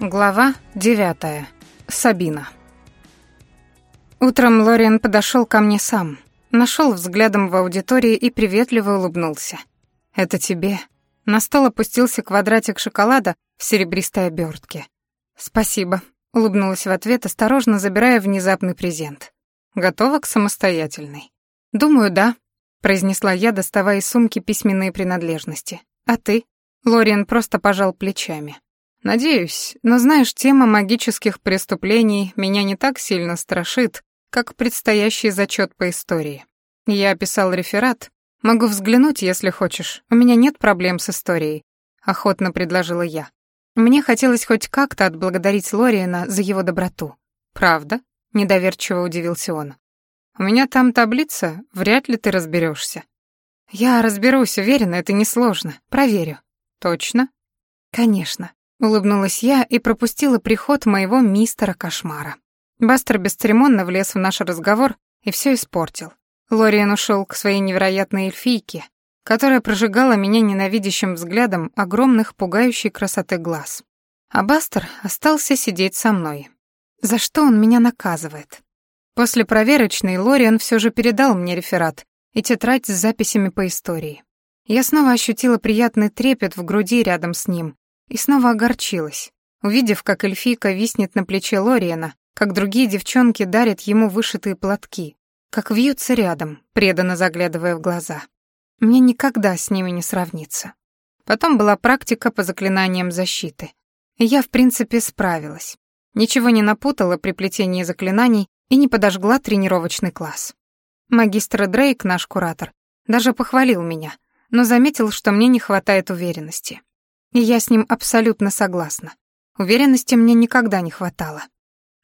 Глава 9. Сабина. Утром Лориан подошел ко мне сам, нашел взглядом в аудитории и приветливо улыбнулся. «Это тебе». На стол опустился квадратик шоколада в серебристой обертке. «Спасибо», — улыбнулась в ответ, осторожно забирая внезапный презент. «Готова к самостоятельной?» «Думаю, да», — произнесла я, доставая из сумки письменные принадлежности. «А ты?» Лориан просто пожал плечами. Надеюсь, но знаешь, тема магических преступлений меня не так сильно страшит, как предстоящий зачет по истории. Я писал реферат. Могу взглянуть, если хочешь. У меня нет проблем с историей, охотно предложила я. Мне хотелось хоть как-то отблагодарить Лориена за его доброту. Правда? недоверчиво удивился он. У меня там таблица, вряд ли ты разберешься. Я разберусь, уверена, это несложно. Проверю. Точно? Конечно. Улыбнулась я и пропустила приход моего мистера кошмара. Бастер бесцеремонно влез в наш разговор и все испортил. Лориан ушел к своей невероятной эльфийке, которая прожигала меня ненавидящим взглядом огромных пугающей красоты глаз. А Бастер остался сидеть со мной. За что он меня наказывает? После проверочной Лориан все же передал мне реферат и тетрадь с записями по истории. Я снова ощутила приятный трепет в груди рядом с ним, и снова огорчилась, увидев, как эльфийка виснет на плече Лориена, как другие девчонки дарят ему вышитые платки, как вьются рядом, преданно заглядывая в глаза. Мне никогда с ними не сравниться. Потом была практика по заклинаниям защиты. Я, в принципе, справилась. Ничего не напутала при плетении заклинаний и не подожгла тренировочный класс. Магистр Дрейк, наш куратор, даже похвалил меня, но заметил, что мне не хватает уверенности. И я с ним абсолютно согласна. Уверенности мне никогда не хватало.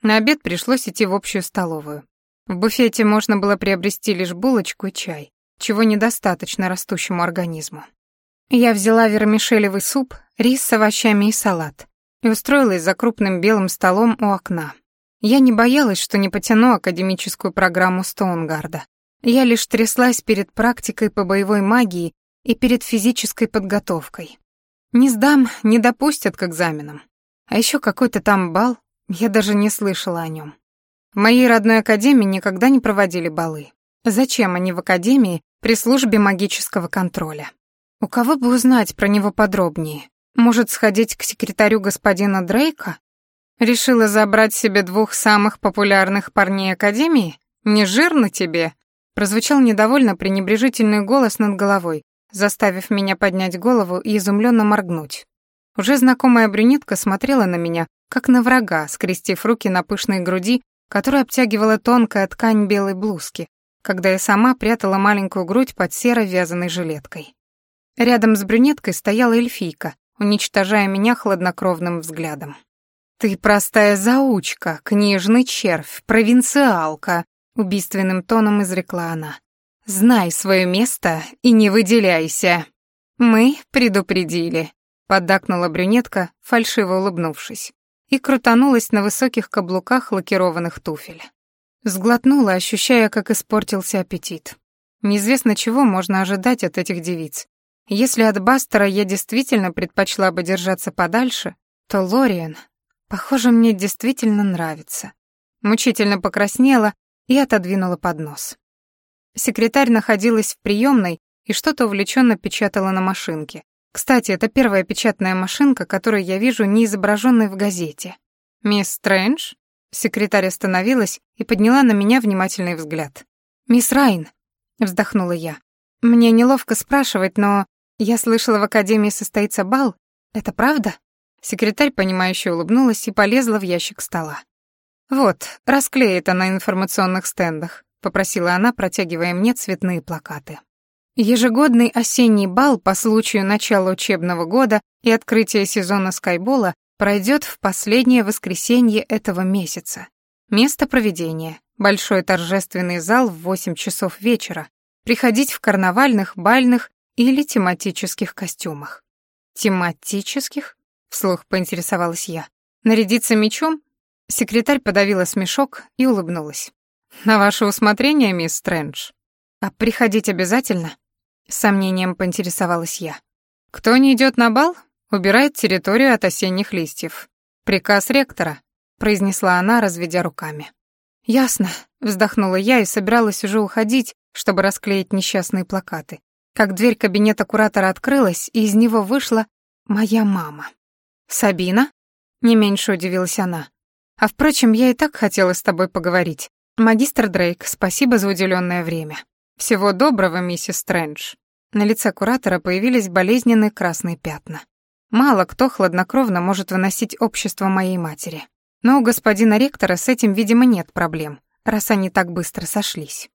На обед пришлось идти в общую столовую. В буфете можно было приобрести лишь булочку и чай, чего недостаточно растущему организму. Я взяла вермишелевый суп, рис с овощами и салат и устроилась за крупным белым столом у окна. Я не боялась, что не потяну академическую программу Стоунгарда. Я лишь тряслась перед практикой по боевой магии и перед физической подготовкой. Не сдам, не допустят к экзаменам. А еще какой-то там бал, я даже не слышала о нем. В моей родной академии никогда не проводили балы. Зачем они в академии при службе магического контроля? У кого бы узнать про него подробнее? Может, сходить к секретарю господина Дрейка? Решила забрать себе двух самых популярных парней академии? Не жирно тебе? Прозвучал недовольно пренебрежительный голос над головой, заставив меня поднять голову и изумленно моргнуть. Уже знакомая брюнетка смотрела на меня, как на врага, скрестив руки на пышной груди, которая обтягивала тонкая ткань белой блузки, когда я сама прятала маленькую грудь под серой вязаной жилеткой. Рядом с брюнеткой стояла эльфийка, уничтожая меня хладнокровным взглядом. «Ты простая заучка, книжный червь, провинциалка», — убийственным тоном изрекла она. Знай свое место и не выделяйся. Мы предупредили, поддакнула брюнетка, фальшиво улыбнувшись, и крутанулась на высоких каблуках лакированных туфель. Сглотнула, ощущая, как испортился аппетит. Неизвестно чего можно ожидать от этих девиц. Если от Бастера я действительно предпочла бы держаться подальше, то Лориан, похоже, мне действительно нравится. Мучительно покраснела и отодвинула поднос. Секретарь находилась в приемной и что-то увлеченно печатала на машинке. Кстати, это первая печатная машинка, которую я вижу не изображенной в газете. «Мисс Стрэндж?» Секретарь остановилась и подняла на меня внимательный взгляд. «Мисс Райн», — вздохнула я. «Мне неловко спрашивать, но я слышала, в академии состоится бал. Это правда?» Секретарь, понимающе улыбнулась и полезла в ящик стола. «Вот, расклеит она на информационных стендах попросила она, протягивая мне цветные плакаты. Ежегодный осенний бал по случаю начала учебного года и открытия сезона скайбола пройдет в последнее воскресенье этого месяца. Место проведения — большой торжественный зал в 8 часов вечера. Приходить в карнавальных, бальных или тематических костюмах. Тематических? Вслух поинтересовалась я. Нарядиться мечом? Секретарь подавила смешок и улыбнулась. «На ваше усмотрение, мисс Стрэндж. А приходить обязательно?» С сомнением поинтересовалась я. «Кто не идет на бал, убирает территорию от осенних листьев. «Приказ ректора», — произнесла она, разведя руками. «Ясно», — вздохнула я и собиралась уже уходить, чтобы расклеить несчастные плакаты, как дверь кабинета куратора открылась, и из него вышла моя мама. «Сабина?» — не меньше удивилась она. «А впрочем, я и так хотела с тобой поговорить. Магистр Дрейк, спасибо за уделенное время. Всего доброго, миссис Стрэндж». На лице куратора появились болезненные красные пятна. Мало кто хладнокровно может выносить общество моей матери. Но у господина ректора с этим, видимо, нет проблем, раз они так быстро сошлись.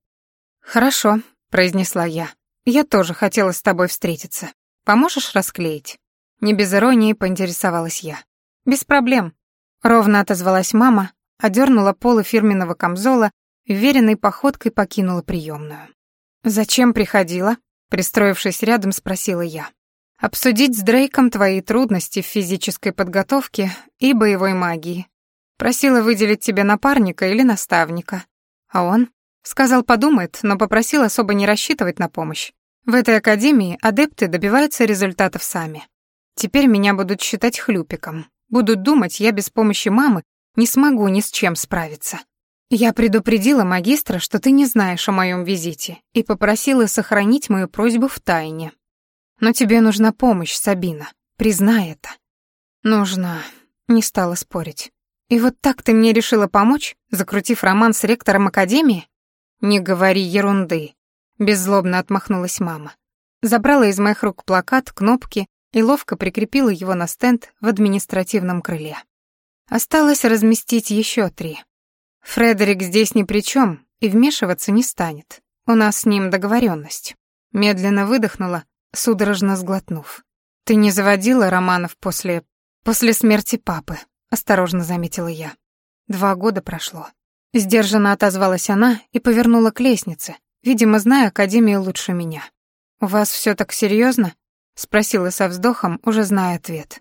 «Хорошо», — произнесла я. «Я тоже хотела с тобой встретиться. Поможешь расклеить?» Не без иронии поинтересовалась я. «Без проблем», — ровно отозвалась мама, одернула полы фирменного камзола и уверенной походкой покинула приемную. «Зачем приходила?» Пристроившись рядом, спросила я. «Обсудить с Дрейком твои трудности в физической подготовке и боевой магии. Просила выделить тебе напарника или наставника. А он? Сказал, подумает, но попросил особо не рассчитывать на помощь. В этой академии адепты добиваются результатов сами. Теперь меня будут считать хлюпиком. Будут думать, я без помощи мамы не смогу ни с чем справиться. Я предупредила магистра, что ты не знаешь о моем визите, и попросила сохранить мою просьбу в тайне. Но тебе нужна помощь, Сабина. Признай это. Нужна. Не стала спорить. И вот так ты мне решила помочь, закрутив роман с ректором академии? Не говори ерунды. Беззлобно отмахнулась мама. Забрала из моих рук плакат, кнопки и ловко прикрепила его на стенд в административном крыле. Осталось разместить еще три. Фредерик здесь ни при чем и вмешиваться не станет. У нас с ним договоренность. Медленно выдохнула, судорожно сглотнув. Ты не заводила романов после... после смерти папы, осторожно заметила я. Два года прошло. Сдержанно отозвалась она и повернула к лестнице, видимо, зная Академию лучше меня. «У вас все так серьезно? спросила со вздохом, уже зная ответ.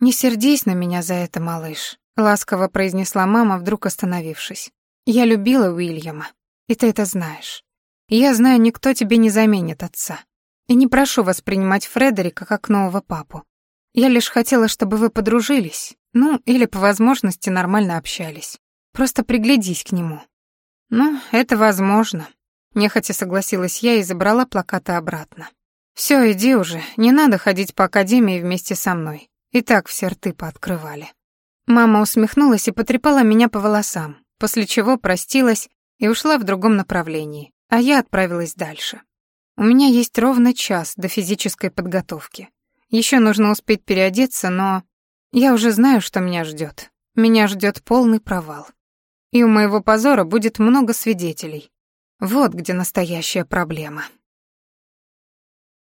«Не сердись на меня за это, малыш. Ласково произнесла мама, вдруг остановившись. «Я любила Уильяма, и ты это знаешь. я знаю, никто тебе не заменит отца. И не прошу вас принимать Фредерика как нового папу. Я лишь хотела, чтобы вы подружились, ну, или по возможности нормально общались. Просто приглядись к нему». «Ну, это возможно», — нехотя согласилась я и забрала плакаты обратно. «Всё, иди уже, не надо ходить по академии вместе со мной. И так все рты пооткрывали». Мама усмехнулась и потрепала меня по волосам, после чего простилась и ушла в другом направлении, а я отправилась дальше. У меня есть ровно час до физической подготовки. Еще нужно успеть переодеться, но я уже знаю, что меня ждет. Меня ждет полный провал. И у моего позора будет много свидетелей. Вот где настоящая проблема.